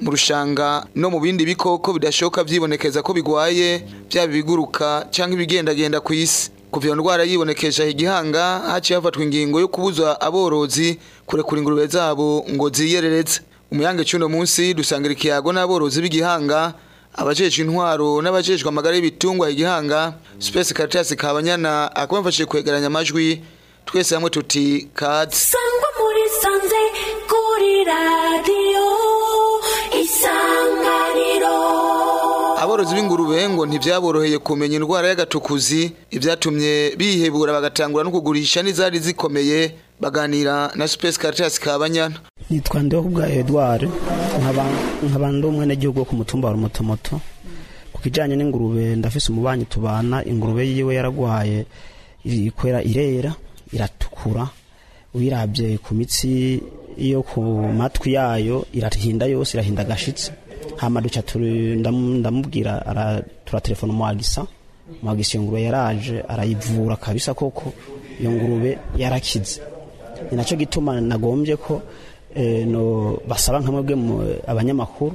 mu rushanga no mu bindi bikoko bidashoka byibonekeza ko bigwaye byaba ibiguruka cyangwa ibigendagenda ku isi kuva iyo ndwara yibonekeje igihanga haciye hafatwa ingingo yo kubuza aborozi kurekura ingurube zabo ngo ziyereretse umuyange cy'uno munsi dusangira ikiyago n'aborozi b'igihanga abajejwe intwaro n'abajejwe amagara y'ibitungwa igihanga Space Caritas Kabanyana akomafashije kwegeranya amajwi twese hamwe tuti kazi sangwa muri sanze kuri radio aborozi b'ingurube ngo ntibyaboroheye kumenya indwara y’agatukuzi ibyatumye bihebura bagatangura no kugurisha n'izari zikomeye baganira na Space Caritas Kabanyana nitwa ndeho ubwa nkaba ndi umwenegihugu wo ku mutumba wa Rumotomoto ku kijyanye n'ingurube ndafise umubanyi tubana ingurube yiwe yaragwaye ikwera irera iratukura uyirabye ku mitsi iyo ku matwi yayo irahinda yose irahinda agashitsi hamaduca ndamubwira turatelefona mwagisa mwagisa iyo ngurube yaraje arayivura kabisa koko iyo ngurube yarakize ni nacyo gituma nagombye ko eh, basaba nka mwebwe abanyamakuru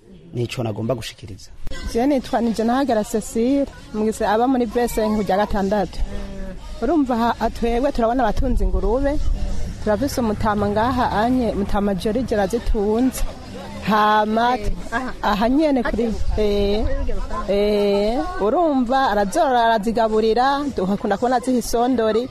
nicyo nagomba gushikiriza jewe nitwa nije nahagera cecile mugise aba muri besenku rya gatandatu urumva ah, twebwe turabona abatunze ingurube turafise umutama ngaha anye mutama jorige arazitunze hama eh, aha nyene kuri eh, eh, urumva arazorora arazigaburira dukakunda kubona ziha isondori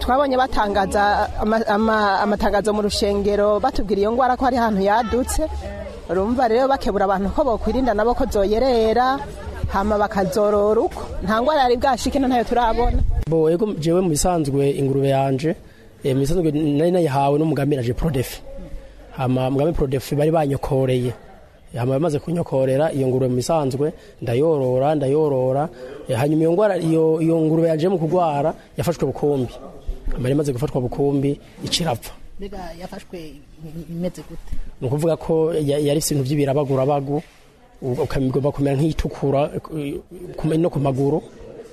twabonye batangaza amatangazo mu rushengero batubwira iyo ngwara ko hari ahantu yadutse urumva rero bakebura abantu ko bakwirinda nabo ko zoyerera hama bakazorora uko nta ngwara yari bwashike ntayo turabona yego jewe mu bisanzwe ingurube yanje eh, mu bisanzwe nari nayihawe n'umugambi na jeprodefi hama mugambi prodefi bari banyokoreye hama bamaze kunyokorera iyo ngurube mu bisanzwe ndayorora ndayorora eh, hanyuma iyo ngwara iyo ngurube yanje mu kugwara yafashwe bukombi amara imaze gufatwa bukumbi icirapfa mbega yafashwe imeze gute ni ukuvuga ko yari ibintu by'ibirabagurabagu ukamigomba kumera nk'iyitukura no ku maguru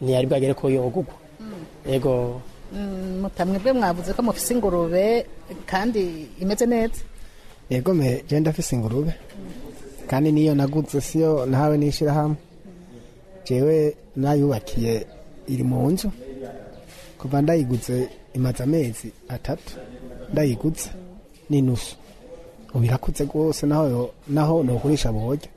ntiyari bwagere ko yogugwa mm. yego mm, mutamwe bwe mwavuze ko mufise ingurube kandi imeze neza yego me genda afise ingurube mm. kandi niyo nagutse siyo nahawe n'ishyirahamwe jewe nayubakiye iri mu nzu kuva ndayigutse imaze amezi atatu ndayigutse n'inusu ubu irakutse rwose naho naho ntugurisha buhojya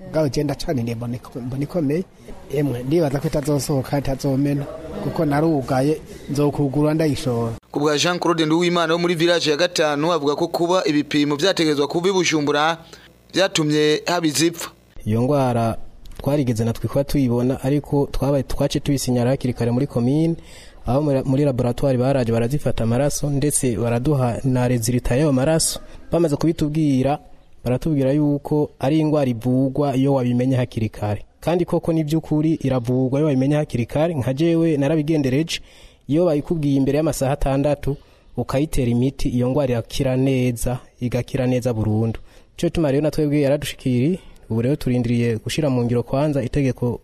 ubwabo ugenda acaniriye mbona ikomeye yemwe ndibaza ko itazosohoka itazomena kuko narugaye nzokugura ndayishora ku bwa jean claude nduwimana wo muri village ya gatanu avuga ko kuba ibipimo byategerezwa kuba ibujumbura byatumye haba izipfa iyo ndwara twarigeze natwe kuba tuyibona ariko twabaye twace tuyisinyara hakiri kare muri komine abo muri laboratwari baraje barazifata amaraso ndetse baraduha na rezilita y'ayo maraso bamaze kubitubwira baratubwira yuko ari indwara ivugwa iyo wabimenye hakiri kare kandi koko ni iravugwa iyo wabimenye hakiri kare nka jewe narabigendereje iyo bayikubwiye imbere y'amasaha atandatu ukayitera imiti iyo ndwara irakira neza igakira neza burundu cyo tuma rero na twebwe yaradushikiri ubu rero turindiriye gushyira mu ngiro kwanza itegeko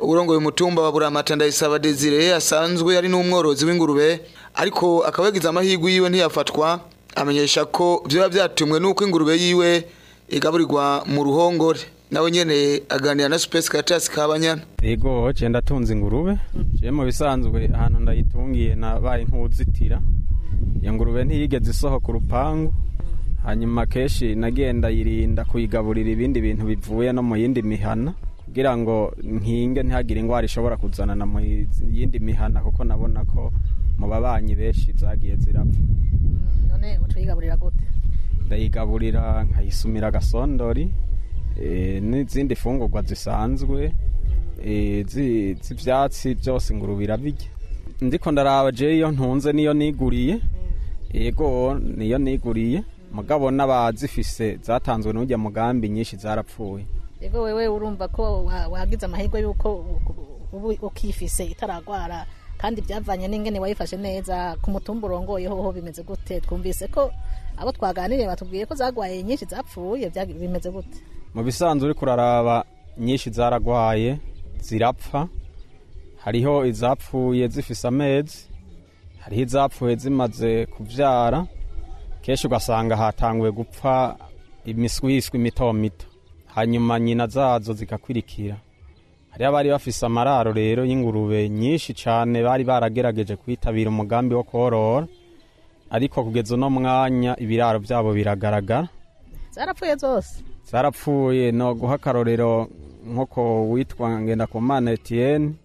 urongoye umutumba wa buramata ndayisaba desire asanzwe ari n'umworozi w'ingurube ariko akaba yagize amahirwe yiwe ntiyafatwa amenyesha ko byaba byatumwe n'uko ingurube yiwe igaburirwa mu ruhongore nawe nyine aganira na supesi karatasi kabanyana yego nce ndatunze ingurube nce mu bisanzwe ahantu ndayitungiye nabaye nk'uzitira iyo ngurube ntiyigeze isohoka urupangu hanyuma kenshi nagenda yirinda kuyigaburira ibindi bintu bivuye no mu yindi mihana kugira ngo nkinge ntihagire indwara ishobora na mu yindi mihana kuko nabona ko mu babanyi benshi zagiye zirapfa mm, none uyigaburira gute ndayigaburira nkayisumira agasondori Eh, n'izindi fungurwa zisanzwe eh, z'ibyatsi byose ingurube irabirya ndiko ndaraba iyo ntunze niyo niguriye yego niyo niguriye mugabo n'abazifise zatanzwe n'ujya mugambi nyinshi zarapfuye yego wewe urumva ko wagize amahirwe yuko ukifise itaragwara kandi byavanye n'ingene wayifashe neza ku mutumba urongoye hoho bimeze gute twumvise ko abo twaganiriye batubwiye ko zagwaye nyinshi zapfuye bimeze gute mu bisanzwe uri kuraraba nyinshi zaragwaye zirapfa hariho izapfuye zifise amezi hariho izapfuye zimaze kubyara kenshi ugasanga hatanguwe gupfa imiswiswi mito mito hanyuma nyina zazo zigakurikira hariho abari bafise amararo rero y'ingurube nyinshi cyane bari baragerageje kwitabira umugambi wo korora ariko kugeza uno mwanya ibiraro byabo biragaragara zarapfuye zose zarapfuye no guha akarorero nk'uko witwa ngendakumana etiyeni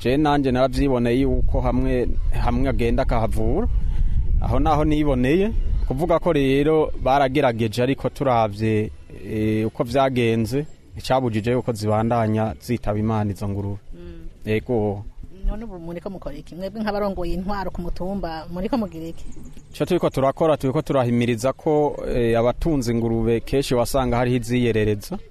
je nanjye narabyiboneye yuko hamwe hamwe agenda akahavura aho naho niboneye kuvuga ko rero baragerageje ariko turabye eh, uko byagenze icyabujije yuko zibandanya zitaba imana izo ngurube yego mm. muri ko mukora iki mwebwe nk'abarongoye intwaro ku mutumba muri ko mugira iki icyo turi ko turakora turi ko turahimiriza ko eh, abatunze ingurube kenshi wasanga hariho iziyerereza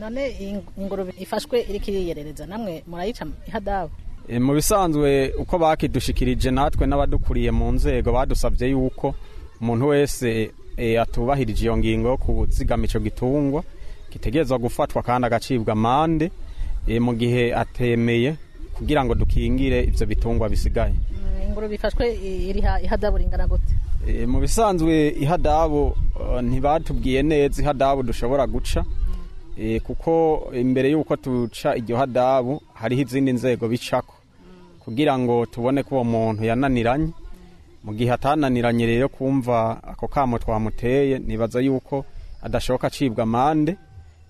none ingurube ifashwe iri kiriyerereza namwe murayica ihadabu eh, mu bisanzwe uko bakidushikirije natwe n'abadukuriye mu nzego badusabye yuko umuntu wese eh, atubahirije iyo ngingo yo kuzigama icyo gitungwa gitegerezwa gufatwa kandi agacibwa amande eh, mu gihe atemeye kugira ngo dukingire ibyo bitungwa bisigaye eh, ingurube ifashwe ihadabu ringana gute mu bisanzwe ihadabu ntibatubwiye neza ihadabu dushobora guca kuko imbere y'uko tuca iryo hadabu hariho izindi nzego bicako kugira ngo tubone ko uwo muntu yananiranye mu atananiranye rero kumva ako kamo twamuteye nibaza yuko adashoboka acibwa amande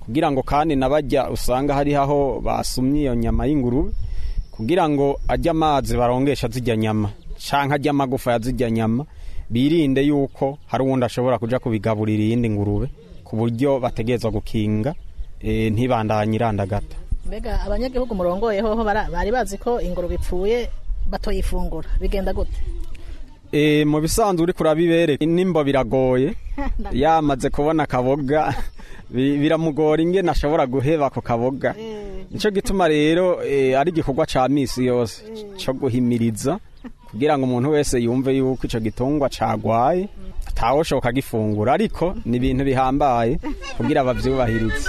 kugira ngo kandi n'abajya usanga hari aho basumye iyo nyama y'ingurube kugira ngo ajye amazi barongesha zijya nyama cyangwa ajye amagufa ya zijya nyama birinde yuko hari uwundi ashobora kujya kubigaburira iyindi ngurube ku buryo bategereza gukinga e, ntibandanye irandagata mbega abanyagihugu murongoyeho bari bazi ko ingurube ipfuye batoyifungura bigenda gute e, mu bisanzwe uri kurabibere nimba biragoye yamaze kubona akaboga biramugora ingene nashobora guheba ako kaboga eh. nicyo gituma rero eh, ari igikorwa cya minsi yose eh. cyo guhimiriza kugira ngo umuntu wese yumve yuko icyo gitungwa cyagwaye atawushoboka gifungura, ariko ni ibintu bihambaye kugira ababyubahirize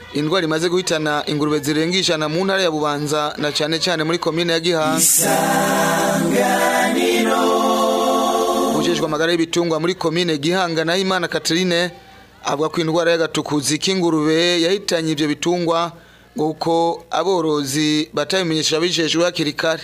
indwara imaze guhitana ingurube zirenga ijana mu ntara ya bubanza na cyane cyane muri komine ya gihanga isanganiro ujejwe amagara y'ibitungwa muri komine gihanga na imana katerine avuga ko indwara y'agatukuzi k'ingurube yahitanye ibyo bitungwa nguko aborozi batabimenyesha abijejwe hakiri kare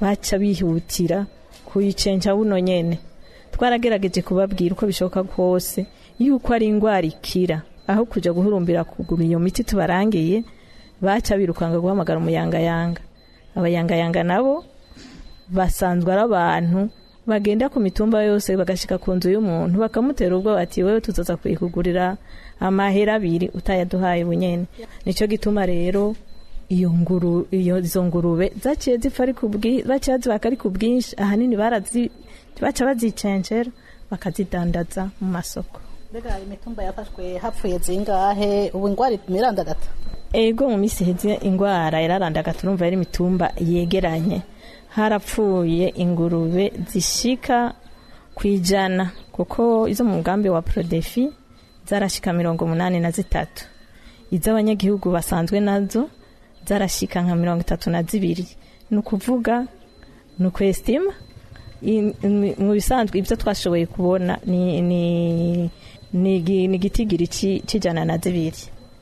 baca bihutira kuyicenja buno nyene twaragerageje kubabwira uko bishoboka kose yuko ari indwara ikira aho kujya guhurumbira kugura iyo miti tubarangiye baca birukanga guhamagara umuyangayanga abayangayanga nabo basanzwe ari abantu bagenda ku mitumba yose bagashyika ku nzu y'umuntu bakamutera ubwo bati wowe tuzaza kuyikugurira amahera abiri utayaduhaye bunyene nicyo gituma rero iyo nguru iyo izo ngurube zaciye zipfa ari baciye zibaka ari ku bwinshi ahanini barazi baca bazicencera bakazidandaza mu masoko mbega imitumba yafashwe hapfuye zingahe ubu indwara irandagata ego mu minsi iheze indwara yararandagata urumva yari imitumba yegeranye harapfuye ingurube zishika ku ijana kuko izo mu mugambi wa porodefi zarashika mirongo umunani na zitatu iz'abanyagihugu basanzwe nazo zarashika nka mirongo itatu na zibiri ni ukuvuga ni ukwesitima mu bisanzwe ibyo twashoboye kubona ni ni igitigiri kijyana na zibiri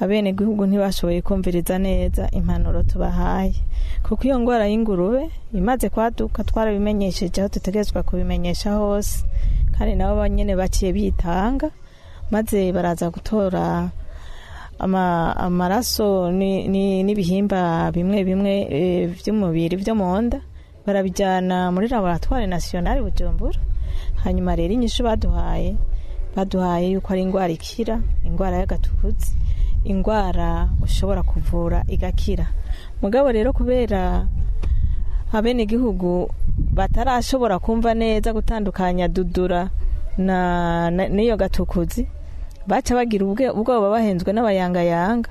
abenegihugu ntibashoboye kumviriza neza impanuro tubahaye kuko iyo ndwara y'ingurube imaze kwaduka twarabimenyesheje aho dutegerezwa kubimenyesha hose kandi nabo banyine baciye bitanga maze baraza gutora amaraso n'ibihimba bimwe bimwe by'umubiri e, byo mu nda barabijyana muri laboratwari nasiyonari bujumbura hanyuma rero inyishu baduhaye baduhaye yuko ari indwara ikira indwara y'agatukuzi indwara ushobora kuvura igakira mugabo rero kubera igihugu batarashobora kumva neza gutandukanya dudura n'iyo gatukuzi baca bagira ubwoba bahenzwe n'abayangayanga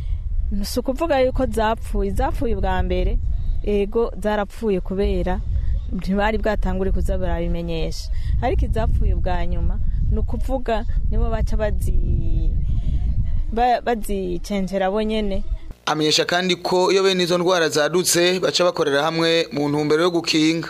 si ukuvuga yuko zapfuye zapfuye bwa mbere ego zarapfuye kubera ntibari bwatangure kuza barabimenyesha ariko izapfuye bwa nyuma ni ukuvuga nibo baca bazi bazicengera bo nyine amenyesha kandi ko iyo bene izo ndwara zadutse baca bakorera hamwe mu ntumbero yo gukinga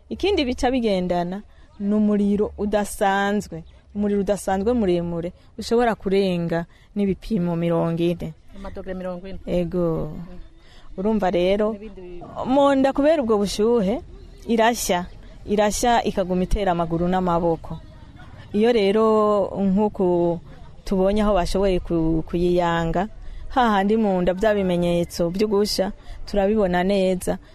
ikindi bica bigendana ni umuriro udasanzwe umuriro udasanzwe muremure ushobora kurenga n'ibipimo mirongo ine ego mm. urumva rero mu kubera ubwo bushyuhe irashya irashya ikaguma itera amaguru n'amaboko iyo rero nk'uku tubonye aho bashoboye kuyiyanga hahandi mu nda bya bimenyetso byo turabibona neza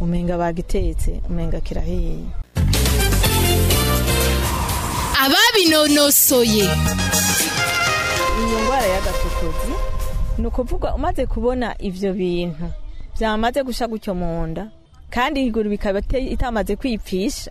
umenga bagitetse umenga kirahiye ababinonosoye iyi ndwara y'agasokozi ni ukuvuga umaze kubona ibyo bintu byamaze gusha gutyo mu nda kandi iguru bikaba itamaze kwipfisha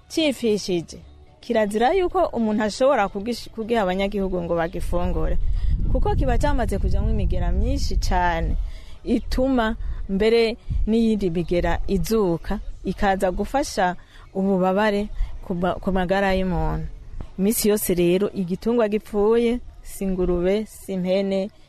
cyifishije kirazira yuko umuntu ashobora kugiha abanyagihugu ngo bagifungure kuko kiba cyamaze kujyamo imigera myinshi cyane ituma mbere n'iyindi migera izuka ikaza gufasha ububabare ku magara y'umuntu iminsi yose rero igitungwa gipfuye si ingurube si impene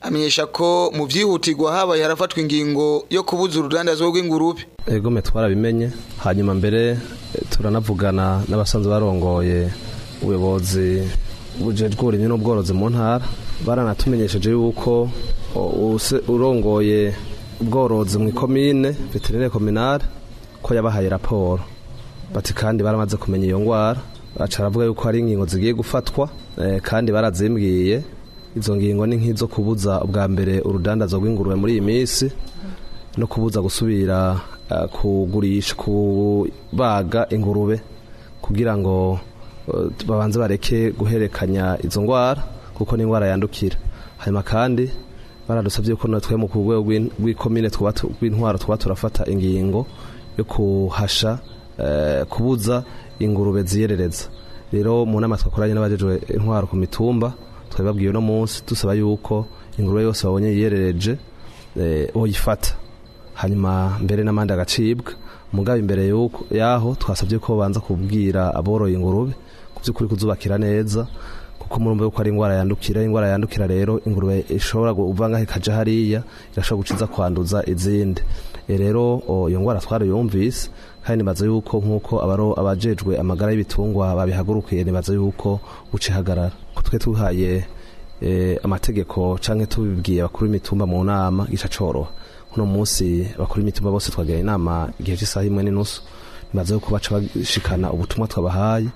amenyesha ko mu byihutirwa habaye harafatwa ingingo yo kubuza uruganda rw'ingurube egome twarabimenye hanyuma mbere eh, turanavugana n'abasanzwe barongoye ubuyobozi bujejwe uburimyi n'ubworozi mu ntara baranatumenyesheje yuko urongoye ubworozi mu ikomine veterineri kominari ko yabahaye raporo bati kandi baramaze kumenya iyo ndwara baca aravuga yuko hari ingingo zigiye gufatwa eh, kandi barazimbwiye izo ngingo ni nk'izo kubuza ubwa mbere urudandazo rw'ingurube muri iyi minsi no kubuza gusubira eh, kugurisha kubaga ingurube kugira ngo eh, babanze bareke guherekanya izo ndwara kuko ni indwara yandukira hanyuma kandi baradusabye ko natwe mu rwego rw'ikomine rw'intwaro tuba turafata ingingo yo kuhasha eh, kubuza ingurube ziyerereza rero mu nama twakoranye n'abajejwe intwaro ku mitumba twabibabwiye uno munsi dusaba yuko ingurube yose wabonye yiyerereje uyifata eh, hanyuma mbere n'amande agacibwa mugabo imbere yuko y'aho twasabye ko babanza kubwira aboroye ingurube ku by'ukuri kuzubakira neza kuko murumva yuko ari indwara yandukira indwara yandukira rero ingurube ishobora kuva ikajya hariya irashobora gucinza kwanduza izindi Eh, rero iyo twari yumvise kandi nibaza yuko nk'uko abaro abajejwe amagara y'ibitungwa babihagurukiye nibaza yuko bucihagarara twe tuhaye eh, amategeko cyangwa tubibwiye bakuru imitumba mu nama gica coroha uno munsi bakuru imitumba bose twagira inama igihe cy'isaha imwe n'inusu nibaza yuko baca bashikana ubutumwa twabahaye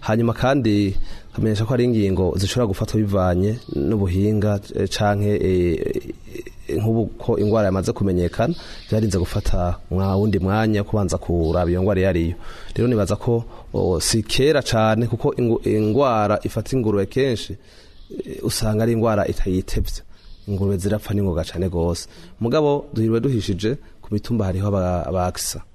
hanyuma kandi kamenyesha ko ari ingingo zishobora gufatwa bivanye n'ubuhinga eh, canke eh, nk'ubu indwara yamaze kumenyekana byarinze gufata mwa wundi mwanya kubanza kuraba iyo ndwara iyo ariyo rero nibaza ko si kera cyane kuko indwara ifata ingurube kenshi eh, usanga ari indwara itayitebye ingurube zirapfa n'ingoga cyane rwose mugabo duhirwe duhishije ku mitumba hariho abakisa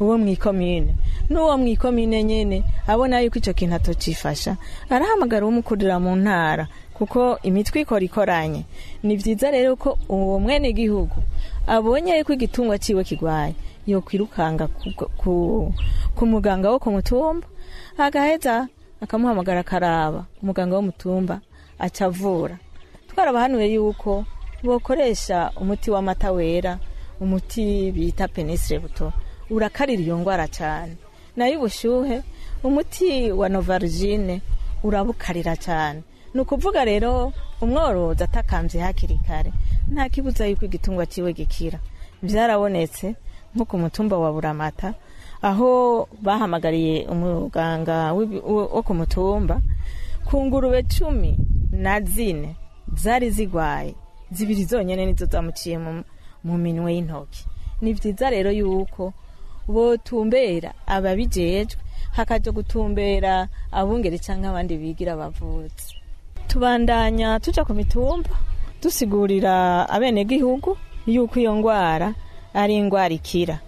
uwo mu ikomine n'uwo mu ikomine nyine abona yuko icyo kintu atokifasha arahamagara umukurira mu ntara kuko imitwe ikora ikoranye ni byiza rero ko uwo mwene gihugu abonye ko igitungwa cyiwe kigwaye yo kwirukanga ku muganga wo ku mutumba agaheza akamuhamagara akaraba umuganga w’umutumba mu mutumba acavura twarabahanuye yuko bokoresha umuti w'amata wera umuti bita penisire buto urakarira iyo ndwara cyane nayo ubushyuhe umuti wa novarugine urabukarira cyane ni ukuvuga rero umworozi atakambye hakiri kare nta kibuza yuko igitungwa cyiwe gikira byarabonetse nko ku mutumba wa buramata aho bahamagariye umuganga wo ku mutumba ku ngurube cumi na zine zari zigwaye zibiri zonyine nizo zamuciye mu minwe y'intoki ni byiza rero yuko botumbera ababijejwe hakaje gutumbera abungere cyangwa abandi bigira abavutsi tubandanya tujya ku mitumba dusigurira abenegihugu yuko iyo ndwara ari indwara ikira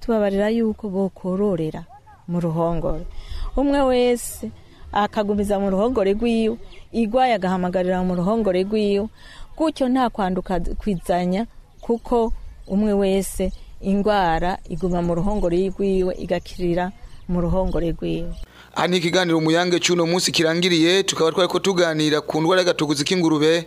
tubabarira yuko bokororera mu ruhongore umwe wese akagumiza mu ruhongore rw'iwe igwaye agahamagarira mu ruhongore rw'iwe gutyo nta kwanduka kwizanya kuko umwe wese indwara iguma mu ruhongore rw'iwe igakirira mu rwiwe aha ni ikiganiro umuyange cy'uno munsi kirangiriye tukaba twari ko tuganira ku ndwara y'agatuguzi k'ingurube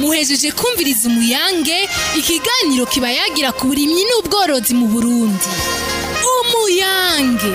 bahejeje kumviriza umuyange ikiganiro kibayagira ku burimyi n'ubworozi mu burundi umuyange